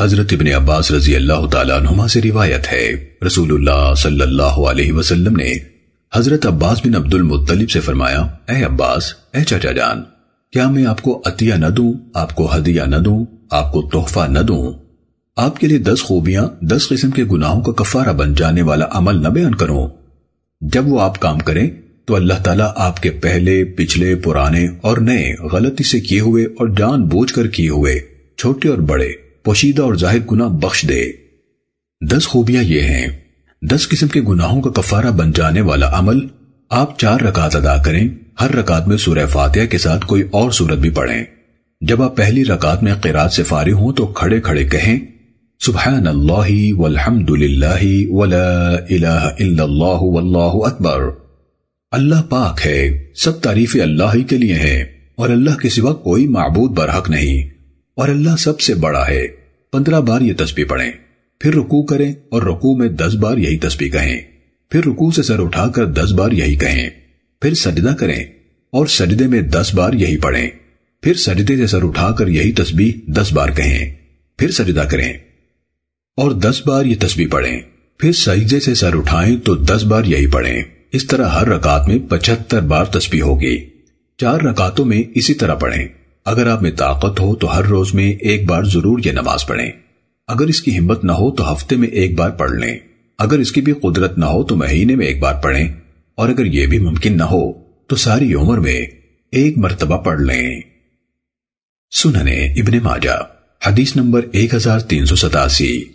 حضرت ابن عباس رضی اللہ تعالیٰ عنہما سے روایت ہے۔ رسول اللہ صلی اللہ علیہ وسلم نے حضرت عباس بن عبد المطلب سے فرمایا، اے عباس، اے چچا جان، کیا میں آپ کو عطیہ نہ دوں، آپ کو ہدیہ نہ دوں، آپ کو تحفہ نہ دوں؟ آپ کے لیے دس خوبیاں، دس قسم کے گناہوں کا کفارہ بن جانے والا عمل نہ بیان کروں۔ جب وہ آپ کام کریں، تو اللہ تعالیٰ آپ کے پہلے، پچھلے، پرانے اور نئے غلطی سے کیے ہوئے اور جان بوجھ کر کیے ہوئے، چھوٹے اور بڑے پوشیدہ اور ظاہر گناہ بخش دے۔ دس خوبیاں یہ ہیں۔ دس قسم کے گناہوں کا کفارہ بن جانے والا عمل آپ چار رکعت ادا کریں۔ ہر رکعت میں سورہ فاتحہ کے ساتھ کوئی اور صورت بھی پڑھیں۔ جب آپ پہلی رکعت میں قرات سے فارغ ہوں تو کھڑے کھڑے کہیں، سبحان اللہ والحمد للہ ولا الہ الا اللہ واللہ اکبر۔ اللہ پاک ہے، سب تعریف اللہ ہی کے لیے ہیں اور اللہ کے سوا کوئی معبود برحق نہیں۔ اور اللہ سب سے بڑا ہے۔ پندرہ بار یہ تسبیح پڑھیں۔ پھر رکوع کریں اور رکوع میں دس بار یہی تسبیح کہیں۔ پھر رکوع سے سر اٹھا کر دس بار یہی کہیں۔ پھر سجدہ کریں اور سجدے میں دس بار یہی پڑھیں۔ پھر سجدے سے سر اٹھا کر یہی تسبیح دس بار کہیں۔ پھر سجدہ کریں اور دس بار یہ تسبیح پڑھیں۔ پھر سجدے سے سر اٹھائیں تو دس بار یہی پڑھیں۔ اس طرح ہر رکعت میں پچہتر بار تسبیح ہوگی۔ چار رکعتوں میں اسی طرح پڑھیں۔ اگر آپ میں طاقت ہو تو ہر روز میں ایک بار ضرور یہ نماز پڑھیں۔ اگر اس کی ہمت نہ ہو تو ہفتے میں ایک بار پڑھ لیں۔ اگر اس کی بھی قدرت نہ ہو تو مہینے میں ایک بار پڑھیں۔ اور اگر یہ بھی ممکن نہ ہو تو ساری عمر میں ایک مرتبہ پڑھ لیں۔ سننے ابن ماجہ، حدیث نمبر 1387